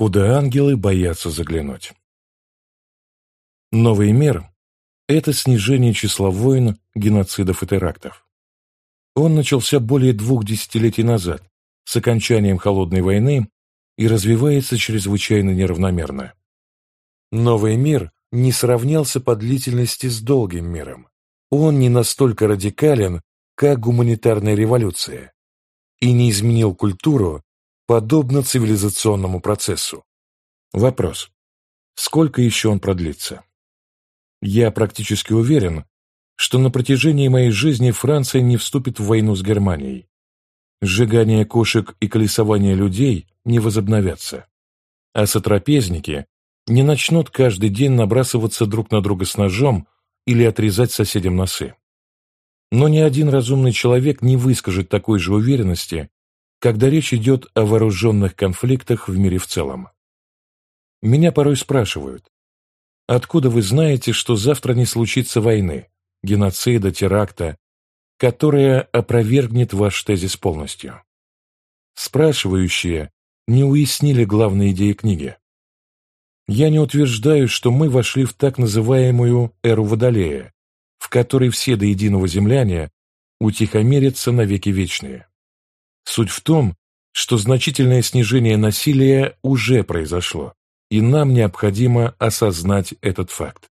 куда ангелы боятся заглянуть. Новый мир – это снижение числа войн, геноцидов и терактов. Он начался более двух десятилетий назад, с окончанием Холодной войны, и развивается чрезвычайно неравномерно. Новый мир не сравнялся по длительности с долгим миром. Он не настолько радикален, как гуманитарная революция, и не изменил культуру, подобно цивилизационному процессу. Вопрос. Сколько еще он продлится? Я практически уверен, что на протяжении моей жизни Франция не вступит в войну с Германией. Сжигание кошек и колесование людей не возобновятся. А сотрапезники не начнут каждый день набрасываться друг на друга с ножом или отрезать соседям носы. Но ни один разумный человек не выскажет такой же уверенности, когда речь идет о вооруженных конфликтах в мире в целом. Меня порой спрашивают, откуда вы знаете, что завтра не случится войны, геноцида, теракта, которая опровергнет ваш тезис полностью? Спрашивающие не уяснили главной идеи книги. Я не утверждаю, что мы вошли в так называемую эру Водолея, в которой все до единого земляне утихомирятся навеки вечные. Суть в том, что значительное снижение насилия уже произошло, и нам необходимо осознать этот факт.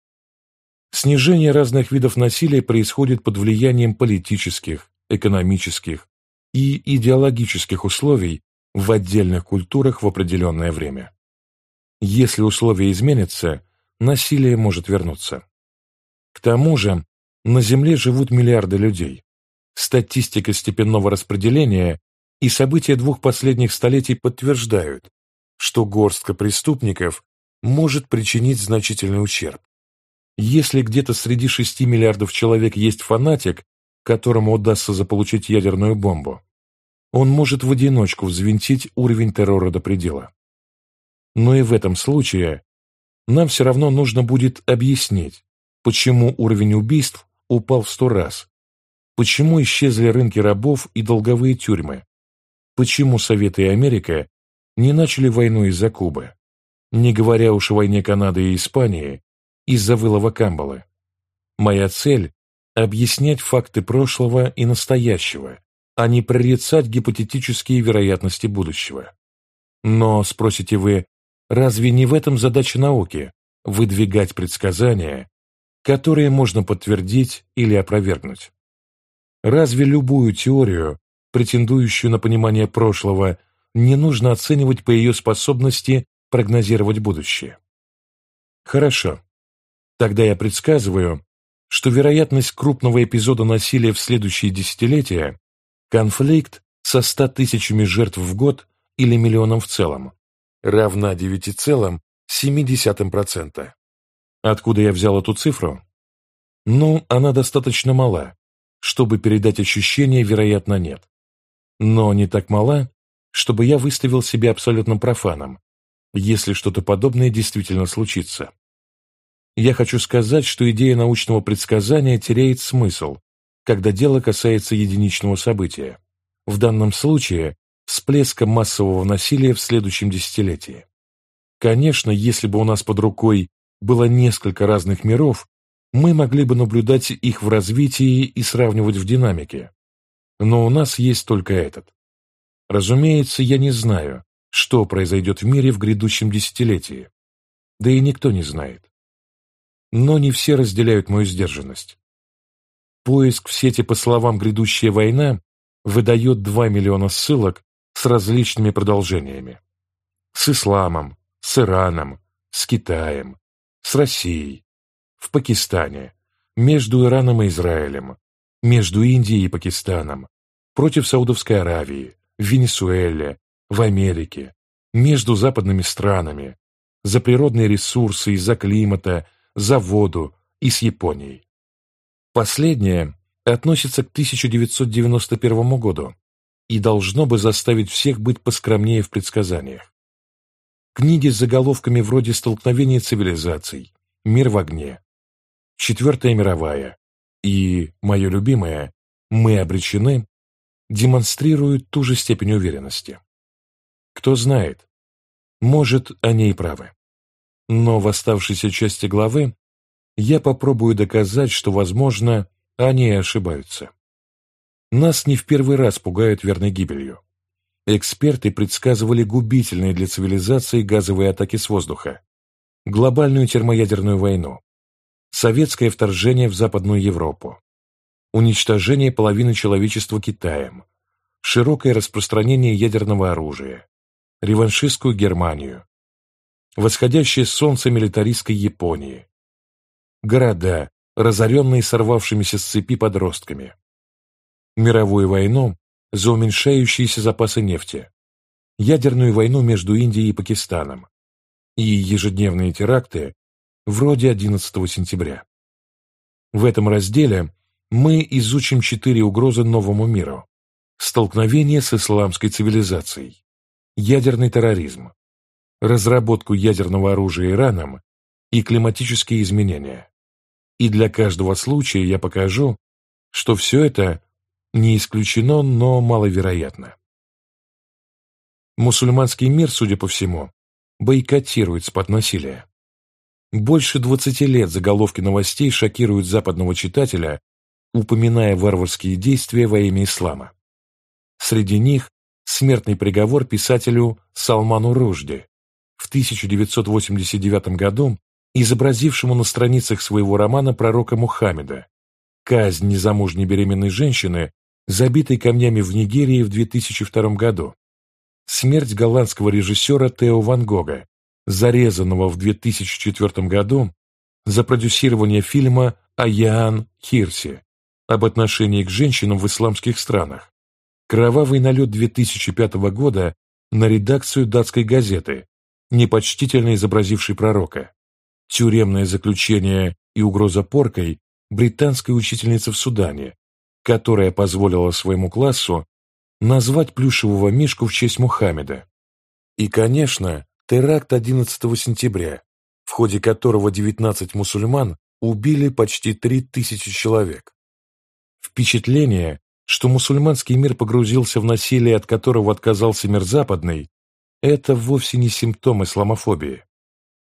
Снижение разных видов насилия происходит под влиянием политических, экономических и идеологических условий в отдельных культурах в определенное время. Если условия изменятся, насилие может вернуться. К тому же, на Земле живут миллиарды людей. Статистика степенного распределения и события двух последних столетий подтверждают, что горстка преступников может причинить значительный ущерб. Если где-то среди шести миллиардов человек есть фанатик, которому удастся заполучить ядерную бомбу, он может в одиночку взвинтить уровень террора до предела. Но и в этом случае нам все равно нужно будет объяснить, почему уровень убийств упал в сто раз? Почему исчезли рынки рабов и долговые тюрьмы? Почему Советы и Америка не начали войну из-за Кубы? Не говоря уж о войне Канады и Испании из-за вылова Камбалы. Моя цель – объяснять факты прошлого и настоящего, а не прорицать гипотетические вероятности будущего. Но, спросите вы, разве не в этом задача науки – выдвигать предсказания, которые можно подтвердить или опровергнуть. Разве любую теорию, претендующую на понимание прошлого, не нужно оценивать по ее способности прогнозировать будущее? Хорошо. Тогда я предсказываю, что вероятность крупного эпизода насилия в следующие десятилетия – конфликт со 100 тысячами жертв в год или миллионом в целом, равна 9,7%. Откуда я взял эту цифру? Ну, она достаточно мала. Чтобы передать ощущение, вероятно, нет. Но не так мала, чтобы я выставил себя абсолютно профаном, если что-то подобное действительно случится. Я хочу сказать, что идея научного предсказания теряет смысл, когда дело касается единичного события. В данном случае всплеска массового насилия в следующем десятилетии. Конечно, если бы у нас под рукой было несколько разных миров, мы могли бы наблюдать их в развитии и сравнивать в динамике. Но у нас есть только этот. Разумеется, я не знаю, что произойдет в мире в грядущем десятилетии. Да и никто не знает. Но не все разделяют мою сдержанность. Поиск в сети по словам «грядущая война» выдает 2 миллиона ссылок с различными продолжениями. С исламом, с Ираном, с Китаем, с Россией, в Пакистане, между Ираном и Израилем, между Индией и Пакистаном, против Саудовской Аравии, в Венесуэле, в Америке, между западными странами, за природные ресурсы, из-за климата, за воду и с Японией. Последнее относится к 1991 году и должно бы заставить всех быть поскромнее в предсказаниях. Книги с заголовками вроде «Столкновение цивилизаций», «Мир в огне», «Четвертая мировая» и, мое любимое, «Мы обречены» демонстрируют ту же степень уверенности. Кто знает, Может, они и правы. Но в оставшейся части главы я попробую доказать, что, возможно, они ошибаются. Нас не в первый раз пугают верной гибелью. Эксперты предсказывали губительные для цивилизации газовые атаки с воздуха, глобальную термоядерную войну, советское вторжение в Западную Европу, уничтожение половины человечества Китаем, широкое распространение ядерного оружия, реваншистскую Германию, восходящее солнце милитаристской Японии, города, разоренные сорвавшимися с цепи подростками, мировую войну за уменьшающиеся запасы нефти, ядерную войну между Индией и Пакистаном и ежедневные теракты вроде 11 сентября. В этом разделе мы изучим четыре угрозы новому миру. Столкновение с исламской цивилизацией, ядерный терроризм, разработку ядерного оружия Ираном и климатические изменения. И для каждого случая я покажу, что все это не исключено, но маловероятно. Мусульманский мир, судя по всему, бойкотирует спад насилия. Больше 20 лет заголовки новостей шокируют западного читателя, упоминая варварские действия во имя ислама. Среди них смертный приговор писателю Салману Ружди в 1989 году, изобразившему на страницах своего романа пророка Мухаммеда, казнь незамужней беременной женщины, забитой камнями в Нигерии в 2002 году, смерть голландского режиссера Тео Ван Гога, зарезанного в 2004 году за продюсирование фильма «Аяан Хирси» об отношении к женщинам в исламских странах, кровавый налет 2005 года на редакцию датской газеты, непочтительно изобразившей пророка, тюремное заключение и угроза поркой британской учительницы в Судане, которая позволила своему классу назвать плюшевого мишку в честь Мухаммеда. И, конечно, теракт 11 сентября, в ходе которого 19 мусульман убили почти 3000 человек. Впечатление, что мусульманский мир погрузился в насилие, от которого отказался мир западный, это вовсе не симптом исламофобии.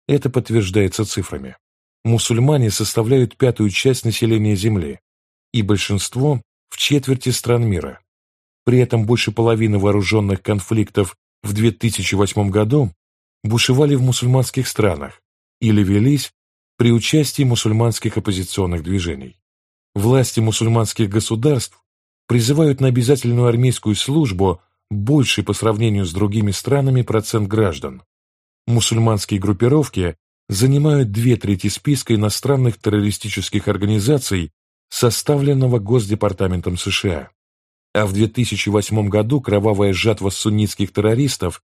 Это подтверждается цифрами. Мусульмане составляют пятую часть населения Земли, и большинство в четверти стран мира. При этом больше половины вооруженных конфликтов в 2008 году бушевали в мусульманских странах или велись при участии мусульманских оппозиционных движений. Власти мусульманских государств призывают на обязательную армейскую службу больший по сравнению с другими странами процент граждан. Мусульманские группировки занимают две трети списка иностранных террористических организаций, составленного Госдепартаментом США а в 2008 году кровавая жатва суннитских террористов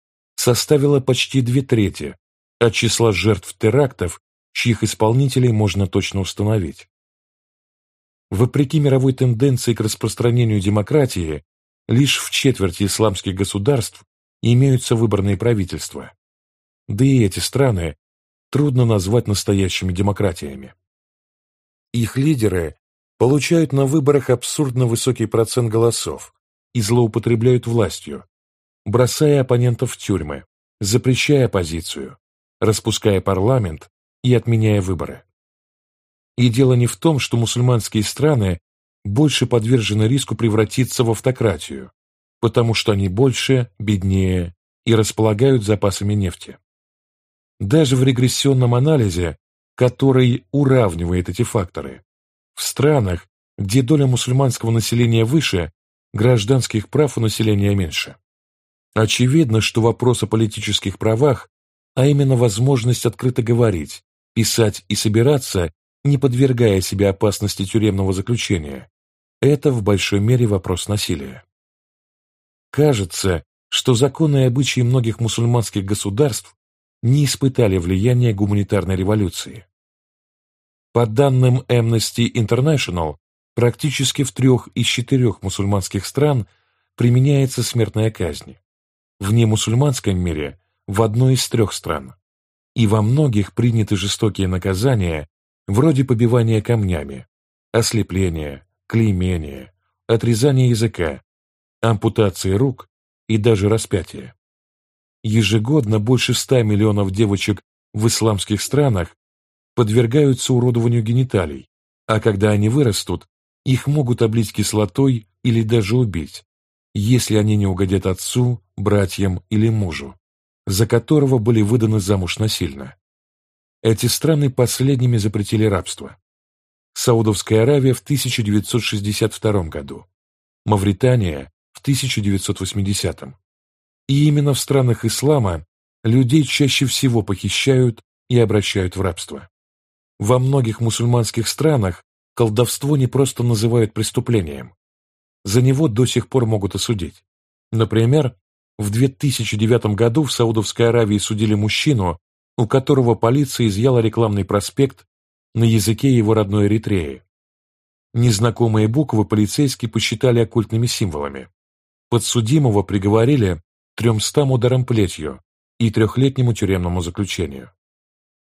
составила почти две трети от числа жертв терактов, чьих исполнителей можно точно установить. Вопреки мировой тенденции к распространению демократии, лишь в четверти исламских государств имеются выборные правительства. Да и эти страны трудно назвать настоящими демократиями. Их лидеры получают на выборах абсурдно высокий процент голосов и злоупотребляют властью, бросая оппонентов в тюрьмы, запрещая оппозицию, распуская парламент и отменяя выборы. И дело не в том, что мусульманские страны больше подвержены риску превратиться в автократию, потому что они больше, беднее и располагают запасами нефти. Даже в регрессионном анализе, который уравнивает эти факторы, в странах, где доля мусульманского населения выше, гражданских прав у населения меньше. Очевидно, что вопрос о политических правах, а именно возможность открыто говорить, писать и собираться, не подвергая себя опасности тюремного заключения, это в большой мере вопрос насилия. Кажется, что законы и обычаи многих мусульманских государств не испытали влияния гуманитарной революции. По данным Amnesty International, практически в трех из четырех мусульманских стран применяется смертная казнь. В немусульманском мире в одной из трех стран. И во многих приняты жестокие наказания, вроде побивания камнями, ослепления, клеймения, отрезания языка, ампутации рук и даже распятия. ежегодно больше 100 миллионов девочек в исламских странах подвергаются уродованию гениталий, а когда они вырастут, их могут облить кислотой или даже убить, если они не угодят отцу, братьям или мужу, за которого были выданы замуж насильно. Эти страны последними запретили рабство. Саудовская Аравия в 1962 году, Мавритания в 1980. И именно в странах ислама людей чаще всего похищают и обращают в рабство. Во многих мусульманских странах колдовство не просто называют преступлением. За него до сих пор могут осудить. Например, в 2009 году в Саудовской Аравии судили мужчину, у которого полиция изъяла рекламный проспект на языке его родной Эритреи. Незнакомые буквы полицейские посчитали оккультными символами. Подсудимого приговорили тремстам ударам плетью и трехлетнему тюремному заключению.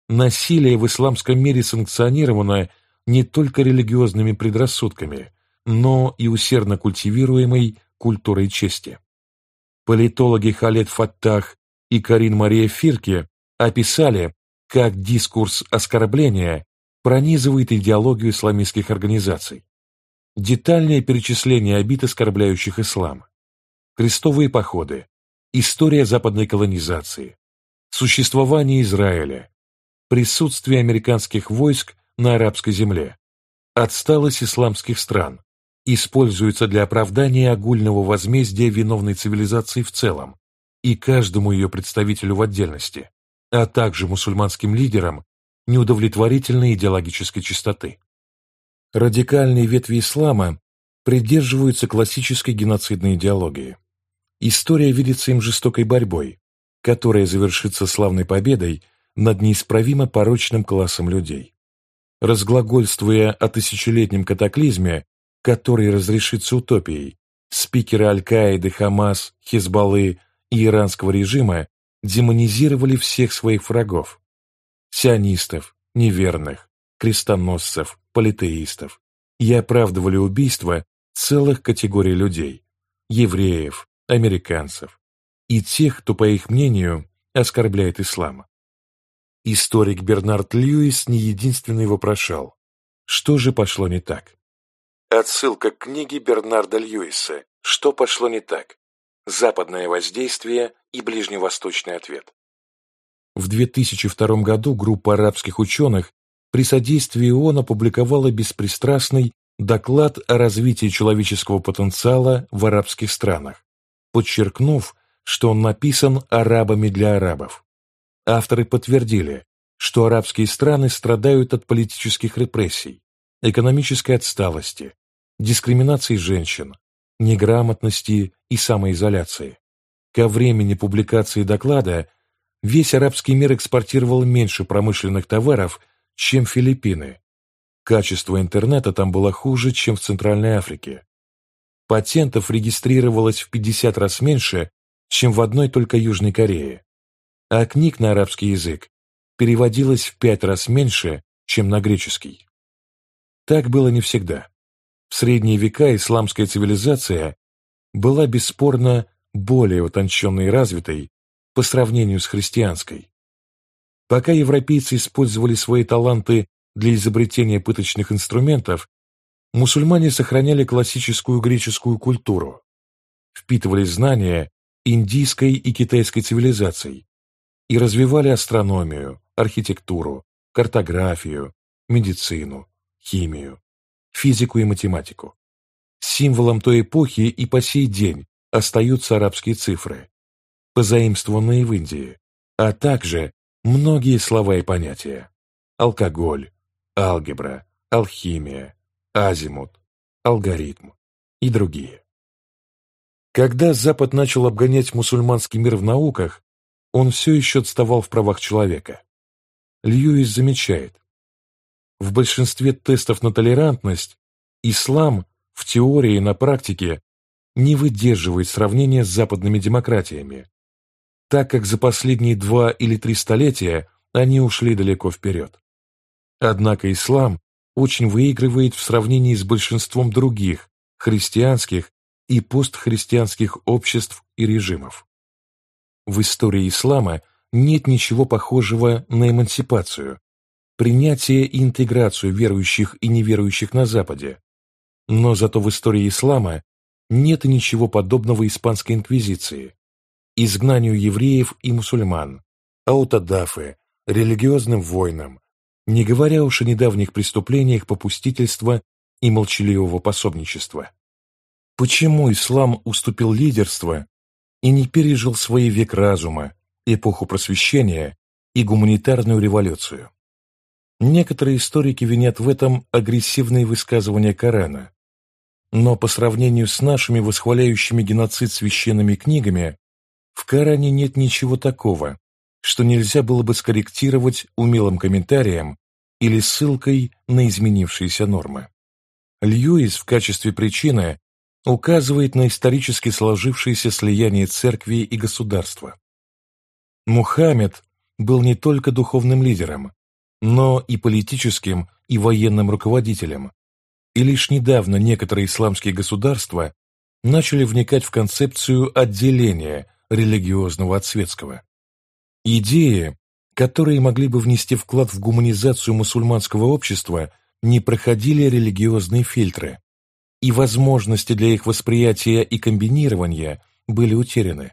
Насилие в исламском мире санкционировано не только религиозными предрассудками, но и усердно культивируемой культурой чести. Политологи Халет Фаттах и Карин Мария Фирке описали, как дискурс оскорбления пронизывает идеологию исламистских организаций. Детальное перечисление обид, оскорбляющих ислам, крестовые походы, история западной колонизации, существование Израиля, присутствие американских войск на арабской земле, отсталость исламских стран, используется для оправдания огульного возмездия виновной цивилизации в целом и каждому ее представителю в отдельности, а также мусульманским лидерам неудовлетворительной идеологической чистоты. Радикальные ветви ислама придерживаются классической геноцидной идеологии. История видится им жестокой борьбой, которая завершится славной победой над неисправимо порочным классом людей. Разглагольствуя о тысячелетнем катаклизме, который разрешится утопией, спикеры Аль-Каиды, Хамас, Хизбаллы и иранского режима демонизировали всех своих врагов, сионистов, неверных, крестоносцев, политеистов и оправдывали убийство целых категорий людей – евреев, американцев и тех, кто, по их мнению, оскорбляет ислам. Историк Бернард Льюис не единственный вопрошал, что же пошло не так. Отсылка к книге Бернарда Льюиса «Что пошло не так? Западное воздействие и ближневосточный ответ». В 2002 году группа арабских ученых при содействии ООН опубликовала беспристрастный доклад о развитии человеческого потенциала в арабских странах, подчеркнув, что он написан арабами для арабов. Авторы подтвердили, что арабские страны страдают от политических репрессий, экономической отсталости, дискриминации женщин, неграмотности и самоизоляции. Ко времени публикации доклада весь арабский мир экспортировал меньше промышленных товаров, чем Филиппины. Качество интернета там было хуже, чем в Центральной Африке. Патентов регистрировалось в 50 раз меньше, чем в одной только Южной Корее. А книг на арабский язык переводилось в пять раз меньше, чем на греческий. Так было не всегда. В средние века исламская цивилизация была бесспорно более утонченной и развитой по сравнению с христианской. Пока европейцы использовали свои таланты для изобретения пыточных инструментов, мусульмане сохраняли классическую греческую культуру, впитывали знания индийской и китайской цивилизаций и развивали астрономию, архитектуру, картографию, медицину, химию, физику и математику. Символом той эпохи и по сей день остаются арабские цифры, позаимствованные в Индии, а также многие слова и понятия. Алкоголь, алгебра, алхимия, азимут, алгоритм и другие. Когда Запад начал обгонять мусульманский мир в науках, он все еще отставал в правах человека. Льюис замечает, в большинстве тестов на толерантность ислам в теории и на практике не выдерживает сравнения с западными демократиями, так как за последние два или три столетия они ушли далеко вперед. Однако ислам очень выигрывает в сравнении с большинством других христианских и постхристианских обществ и режимов. в истории ислама нет ничего похожего на эмансипацию, принятие и интеграцию верующих и неверующих на Западе. Но зато в истории ислама нет ничего подобного испанской инквизиции, изгнанию евреев и мусульман, аутодафе, религиозным войнам, не говоря уж о недавних преступлениях попустительства и молчаливого пособничества. Почему ислам уступил лидерство и не пережил свой век разума, эпоху просвещения и гуманитарную революцию? Некоторые историки винят в этом агрессивные высказывания Корана. Но по сравнению с нашими восхваляющими геноцид священными книгами, в Коране нет ничего такого, что нельзя было бы скорректировать умелым комментарием или ссылкой на изменившиеся нормы. Льюис в качестве причины указывает на исторически сложившееся слияние церкви и государства. Мухаммед был не только духовным лидером, но и политическим и военным руководителем, и лишь недавно некоторые исламские государства начали вникать в концепцию отделения религиозного от светского. Идеи, которые могли бы внести вклад в гуманизацию мусульманского общества, не проходили религиозные фильтры, и возможности для их восприятия и комбинирования были утеряны.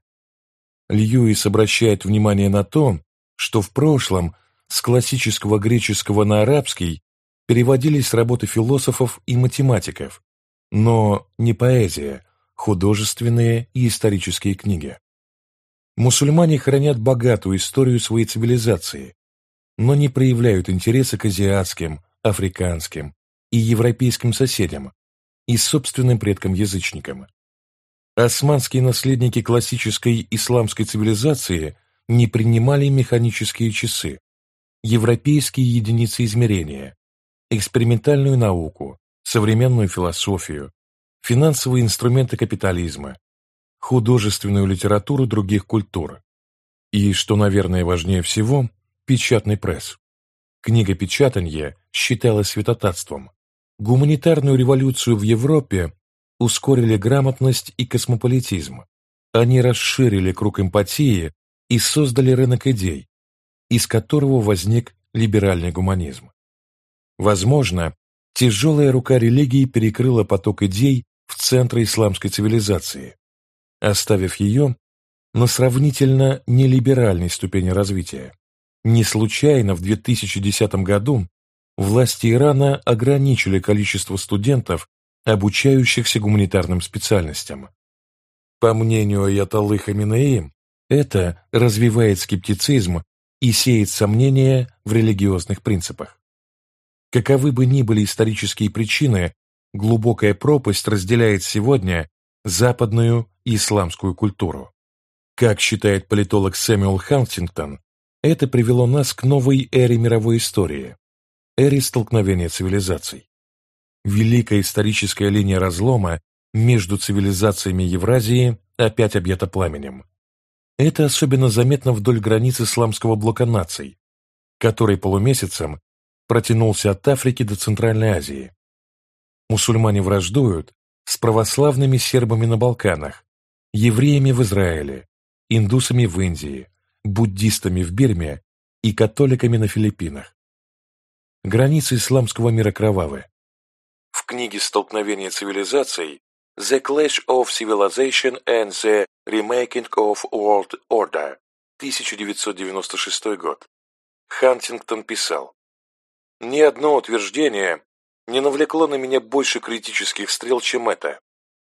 Льюис обращает внимание на то, что в прошлом с классического греческого на арабский переводились работы философов и математиков, но не поэзия, художественные и исторические книги. Мусульмане хранят богатую историю своей цивилизации, но не проявляют интереса к азиатским, африканским и европейским соседям и собственным предкам-язычникам. Османские наследники классической исламской цивилизации не принимали механические часы, европейские единицы измерения, экспериментальную науку, современную философию, финансовые инструменты капитализма, художественную литературу других культур и, что, наверное, важнее всего, печатный пресс. Книгопечатанье считалось святотатством. Гуманитарную революцию в Европе ускорили грамотность и космополитизм. Они расширили круг эмпатии и создали рынок идей, из которого возник либеральный гуманизм. Возможно, тяжелая рука религии перекрыла поток идей в центре исламской цивилизации, оставив ее на сравнительно нелиберальной ступени развития. Не случайно в 2010 году власти Ирана ограничили количество студентов, обучающихся гуманитарным специальностям. По мнению Аятоллы Хаминеи, это развивает скептицизм и сеет сомнения в религиозных принципах. Каковы бы ни были исторические причины, глубокая пропасть разделяет сегодня западную и исламскую культуру. Как считает политолог Сэмюэл Хантингтон, это привело нас к новой эре мировой истории, эре столкновения цивилизаций. Великая историческая линия разлома между цивилизациями Евразии опять объята пламенем. Это особенно заметно вдоль границ исламского блока наций, который полумесяцем протянулся от Африки до Центральной Азии. Мусульмане враждуют с православными сербами на Балканах, евреями в Израиле, индусами в Индии, буддистами в Бирме и католиками на Филиппинах. Границы исламского мира кровавы. В книге «Столкновение цивилизаций» The Clash of Civilization and the Remaking of World Order 1996 год Хантингтон писал «Ни одно утверждение не навлекло на меня больше критических стрел, чем это.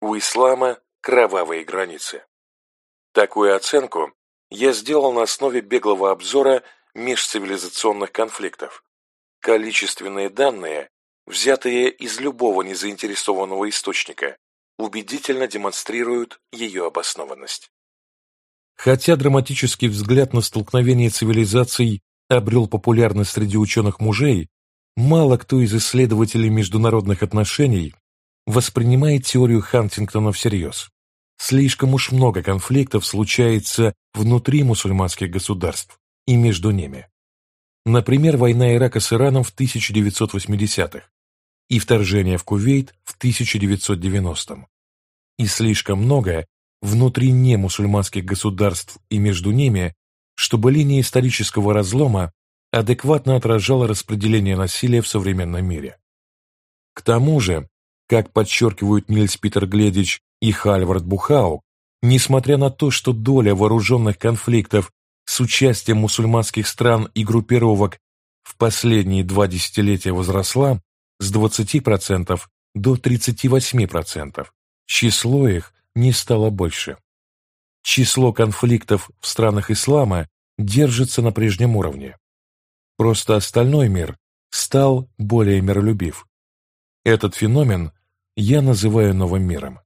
У ислама кровавые границы». Такую оценку я сделал на основе беглого обзора межцивилизационных конфликтов. Количественные данные, взятые из любого незаинтересованного источника, убедительно демонстрируют ее обоснованность. Хотя драматический взгляд на столкновение цивилизаций обрел популярность среди ученых-мужей, мало кто из исследователей международных отношений воспринимает теорию Хантингтона всерьез. Слишком уж много конфликтов случается внутри мусульманских государств и между ними. Например, война Ирака с Ираном в 1980-х и вторжение в Кувейт в 1990-м. И слишком много внутри немусульманских государств и между ними, чтобы линия исторического разлома адекватно отражала распределение насилия в современном мире. К тому же, как подчеркивают Нильс Питер Гледич и Хальвард Бухау, несмотря на то, что доля вооруженных конфликтов с участием мусульманских стран и группировок в последние два десятилетия возросла с 20% до 38%, число их не стало больше. Число конфликтов в странах ислама держится на прежнем уровне. Просто остальной мир стал более миролюбив. Этот феномен я называю новым миром.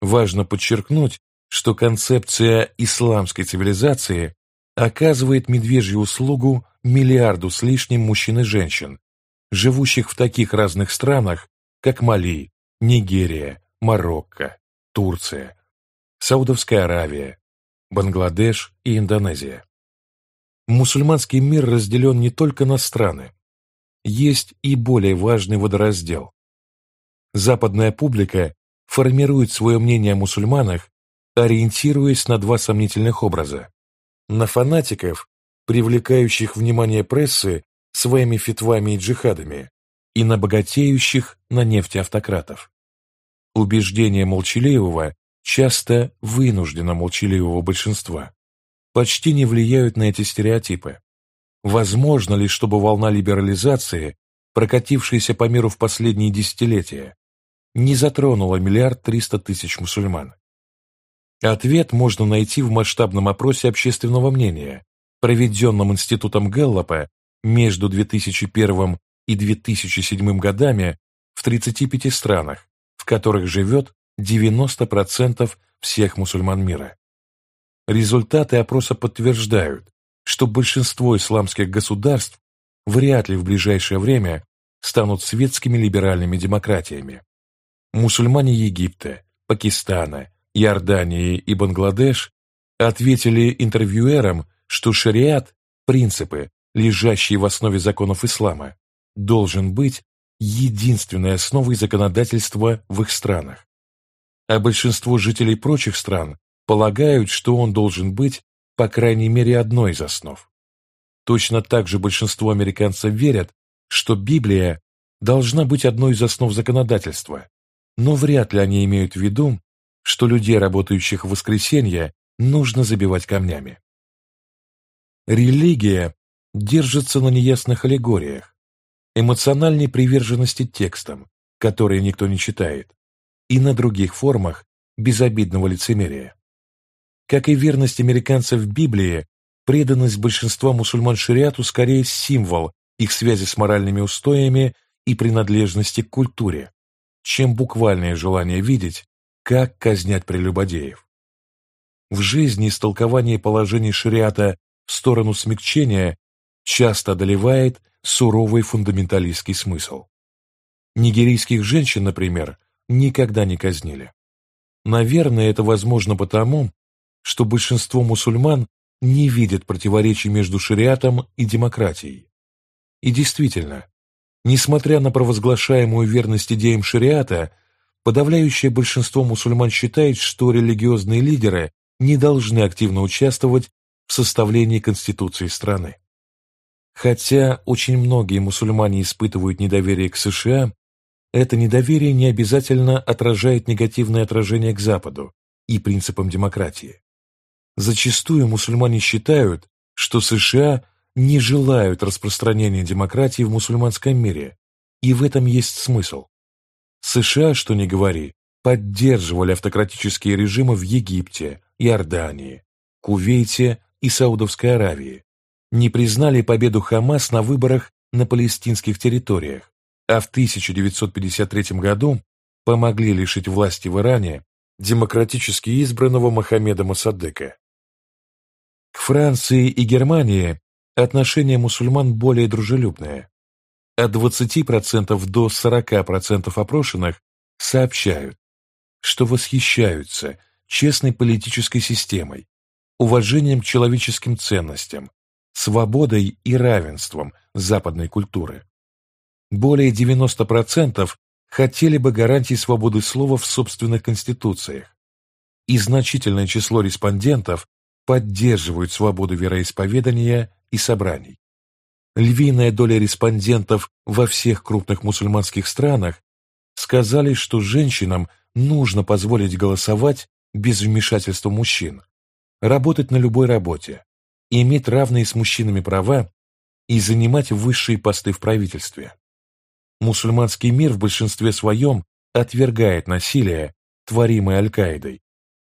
Важно подчеркнуть, что концепция исламской цивилизации оказывает медвежью услугу миллиарду с лишним мужчин и женщин, живущих в таких разных странах, как Мали, Нигерия, Марокко, Турция, Саудовская Аравия, Бангладеш и Индонезия. Мусульманский мир разделен не только на страны. Есть и более важный водораздел. Западная публика формирует свое мнение о мусульманах, ориентируясь на два сомнительных образа на фанатиков, привлекающих внимание прессы своими фитвами и джихадами, и на богатеющих на нефти автократов. Убеждение молчаливого, часто вынужденно молчаливого большинства, почти не влияют на эти стереотипы. Возможно ли, чтобы волна либерализации, прокатившаяся по миру в последние десятилетия, не затронула миллиард триста тысяч мусульман? Ответ можно найти в масштабном опросе общественного мнения, проведенном Институтом Гэллопа между 2001 и 2007 годами в 35 странах, в которых живет 90% всех мусульман мира. Результаты опроса подтверждают, что большинство исламских государств вряд ли в ближайшее время станут светскими либеральными демократиями. Мусульмане Египта, Пакистана, Иордании и Бангладеш ответили интервьюерам, что шариат, принципы, лежащие в основе законов ислама, должен быть единственной основой законодательства в их странах. А большинство жителей прочих стран полагают, что он должен быть, по крайней мере, одной из основ. Точно так же большинство американцев верят, что Библия должна быть одной из основ законодательства, но вряд ли они имеют в виду, что людей, работающих в воскресенье, нужно забивать камнями. Религия держится на неясных аллегориях, эмоциональной приверженности текстам, которые никто не читает, и на других формах безобидного лицемерия. Как и верность американцев Библии, преданность большинства мусульман шариату скорее символ их связи с моральными устоями и принадлежности к культуре, чем буквальное желание видеть, как казнять прелюбодеев. В жизни истолкование положений шариата в сторону смягчения часто одолевает суровый фундаменталистский смысл. Нигерийских женщин, например, никогда не казнили. Наверное, это возможно потому, что большинство мусульман не видят противоречий между шариатом и демократией. И действительно, несмотря на провозглашаемую верность идеям шариата, Подавляющее большинство мусульман считает, что религиозные лидеры не должны активно участвовать в составлении конституции страны. Хотя очень многие мусульмане испытывают недоверие к США, это недоверие не обязательно отражает негативное отражение к Западу и принципам демократии. Зачастую мусульмане считают, что США не желают распространения демократии в мусульманском мире, и в этом есть смысл. США, что ни говори, поддерживали автократические режимы в Египте, Иордании, Кувейте и Саудовской Аравии, не признали победу Хамас на выборах на палестинских территориях, а в 1953 году помогли лишить власти в Иране демократически избранного Мохаммеда Мосаддека. К Франции и Германии отношение мусульман более дружелюбное от 20% до 40% опрошенных сообщают, что восхищаются честной политической системой, уважением к человеческим ценностям, свободой и равенством западной культуры. Более 90% хотели бы гарантий свободы слова в собственных конституциях. и значительное число респондентов поддерживают свободу вероисповедания и собраний. Львиная доля респондентов во всех крупных мусульманских странах сказали, что женщинам нужно позволить голосовать без вмешательства мужчин, работать на любой работе, иметь равные с мужчинами права и занимать высшие посты в правительстве. Мусульманский мир в большинстве своем отвергает насилие, творимое Аль-Каидой.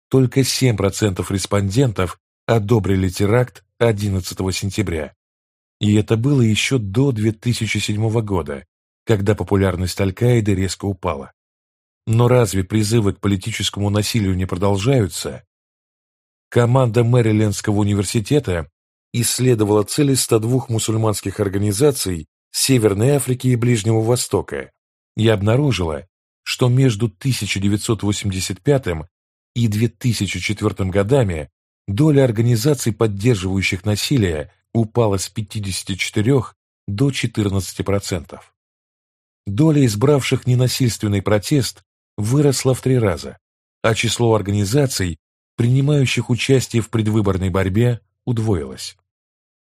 Только 7% респондентов одобрили теракт 11 сентября. И это было еще до 2007 года, когда популярность Аль-Каиды резко упала. Но разве призывы к политическому насилию не продолжаются? Команда Мэрилендского университета исследовала цели 102 мусульманских организаций Северной Африки и Ближнего Востока и обнаружила, что между 1985 и 2004 годами доля организаций, поддерживающих насилие, упала с 54 до 14%. Доля избравших ненасильственный протест выросла в три раза, а число организаций, принимающих участие в предвыборной борьбе, удвоилось.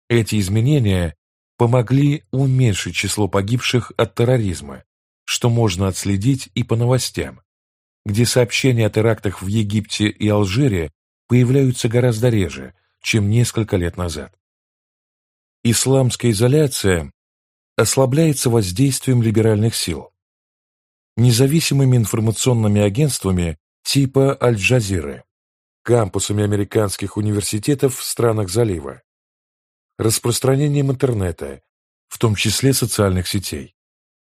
Эти изменения помогли уменьшить число погибших от терроризма, что можно отследить и по новостям, где сообщения о терактах в Египте и Алжире появляются гораздо реже, чем несколько лет назад. Исламская изоляция ослабляется воздействием либеральных сил. Независимыми информационными агентствами типа Аль-Джазиры, кампусами американских университетов в странах залива, распространением интернета, в том числе социальных сетей,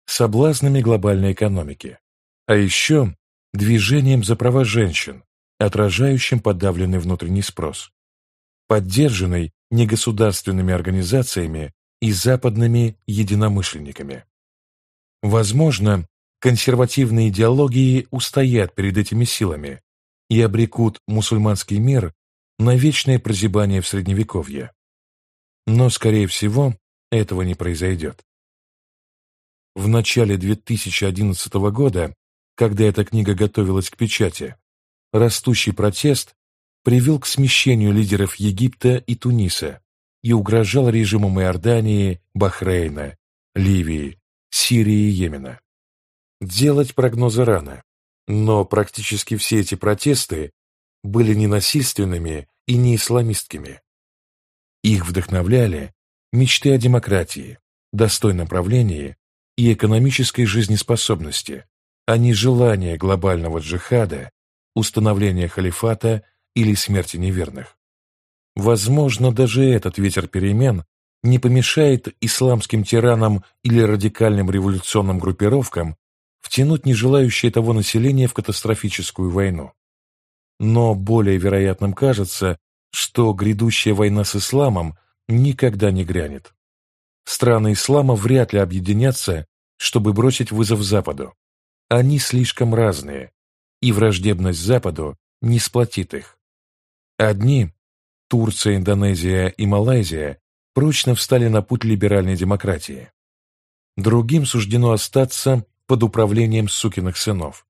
соблазнами глобальной экономики, а еще движением за права женщин, отражающим подавленный внутренний спрос, поддержанный негосударственными организациями и западными единомышленниками. Возможно, консервативные идеологии устоят перед этими силами и обрекут мусульманский мир на вечное прозябание в Средневековье. Но, скорее всего, этого не произойдет. В начале 2011 года, когда эта книга готовилась к печати, растущий протест привел к смещению лидеров Египта и Туниса и угрожал режимам Иордании, Бахрейна, Ливии, Сирии и Йемена. Делать прогнозы рано, но практически все эти протесты были ненасильственными и не исламистскими. Их вдохновляли мечты о демократии, достойном правлении и экономической жизнеспособности, а не желание глобального джихада, установления халифата или смерти неверных. Возможно, даже этот ветер перемен не помешает исламским тиранам или радикальным революционным группировкам втянуть нежелающее того население в катастрофическую войну. Но более вероятным кажется, что грядущая война с исламом никогда не грянет. Страны ислама вряд ли объединятся, чтобы бросить вызов Западу. Они слишком разные, и враждебность Западу не сплотит их. Одни, Турция, Индонезия и Малайзия, прочно встали на путь либеральной демократии. Другим суждено остаться под управлением сукиных сынов.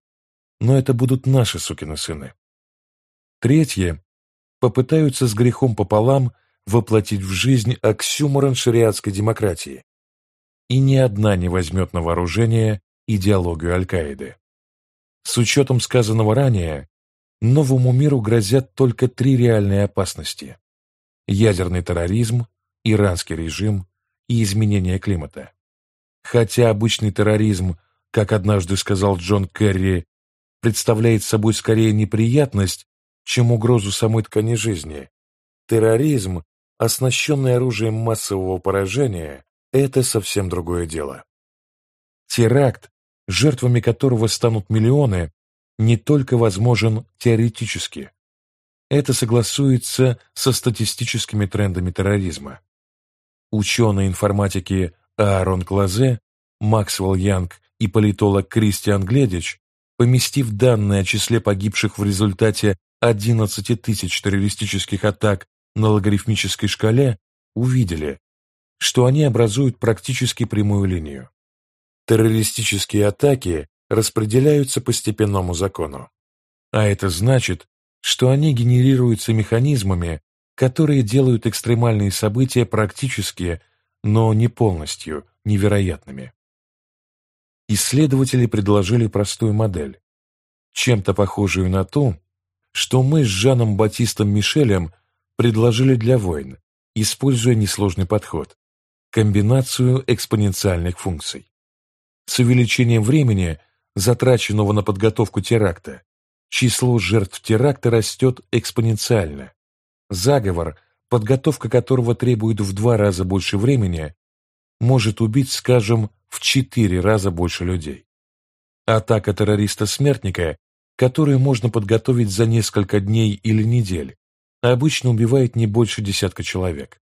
Но это будут наши сукины сыны. Третьи попытаются с грехом пополам воплотить в жизнь оксюморон шариатской демократии. И ни одна не возьмет на вооружение идеологию Аль-Каиды. С учетом сказанного ранее, новому миру грозят только три реальные опасности – ядерный терроризм, иранский режим и изменение климата. Хотя обычный терроризм, как однажды сказал Джон Керри, представляет собой скорее неприятность, чем угрозу самой ткани жизни. Терроризм, оснащенный оружием массового поражения, это совсем другое дело. Теракт, жертвами которого станут миллионы, не только возможен теоретически. Это согласуется со статистическими трендами терроризма. Ученые информатики Аарон Клазе, Максвелл Янг и политолог Кристиан Гледич, поместив данные о числе погибших в результате 11 тысяч террористических атак на логарифмической шкале, увидели, что они образуют практически прямую линию. Террористические атаки распределяются по степенному закону. А это значит, что они генерируются механизмами, которые делают экстремальные события практически, но не полностью, невероятными. Исследователи предложили простую модель, чем-то похожую на ту, что мы с Жаном Батистом Мишелем предложили для войн, используя несложный подход – комбинацию экспоненциальных функций. С увеличением времени, затраченного на подготовку теракта, число жертв теракта растет экспоненциально. Заговор, подготовка которого требует в два раза больше времени, может убить, скажем, в четыре раза больше людей. Атака террориста-смертника, которую можно подготовить за несколько дней или недель, обычно убивает не больше десятка человек.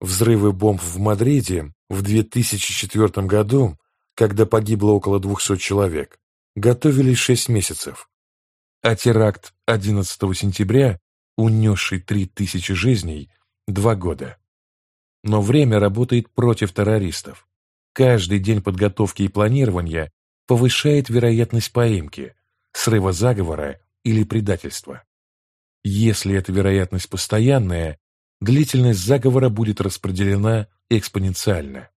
Взрывы бомб в Мадриде в 2004 году когда погибло около 200 человек, готовились 6 месяцев, а теракт 11 сентября, унесший 3000 жизней, 2 года. Но время работает против террористов. Каждый день подготовки и планирования повышает вероятность поимки, срыва заговора или предательства. Если эта вероятность постоянная, длительность заговора будет распределена экспоненциально.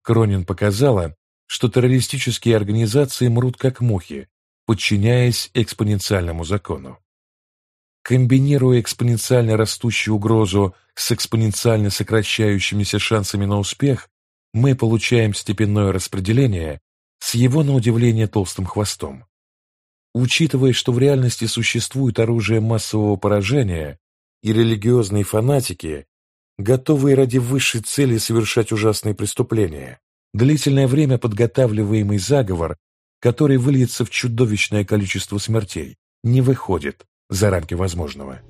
Кронин показала, что террористические организации мрут как мухи, подчиняясь экспоненциальному закону. Комбинируя экспоненциально растущую угрозу с экспоненциально сокращающимися шансами на успех, мы получаем степенное распределение с его, на удивление, толстым хвостом. Учитывая, что в реальности существует оружие массового поражения и религиозные фанатики, готовые ради высшей цели совершать ужасные преступления, длительное время подготавливаемый заговор, который выльется в чудовищное количество смертей, не выходит за рамки возможного.